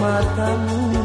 matamu.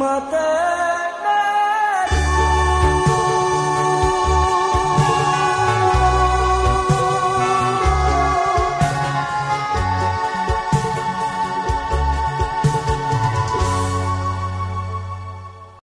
mata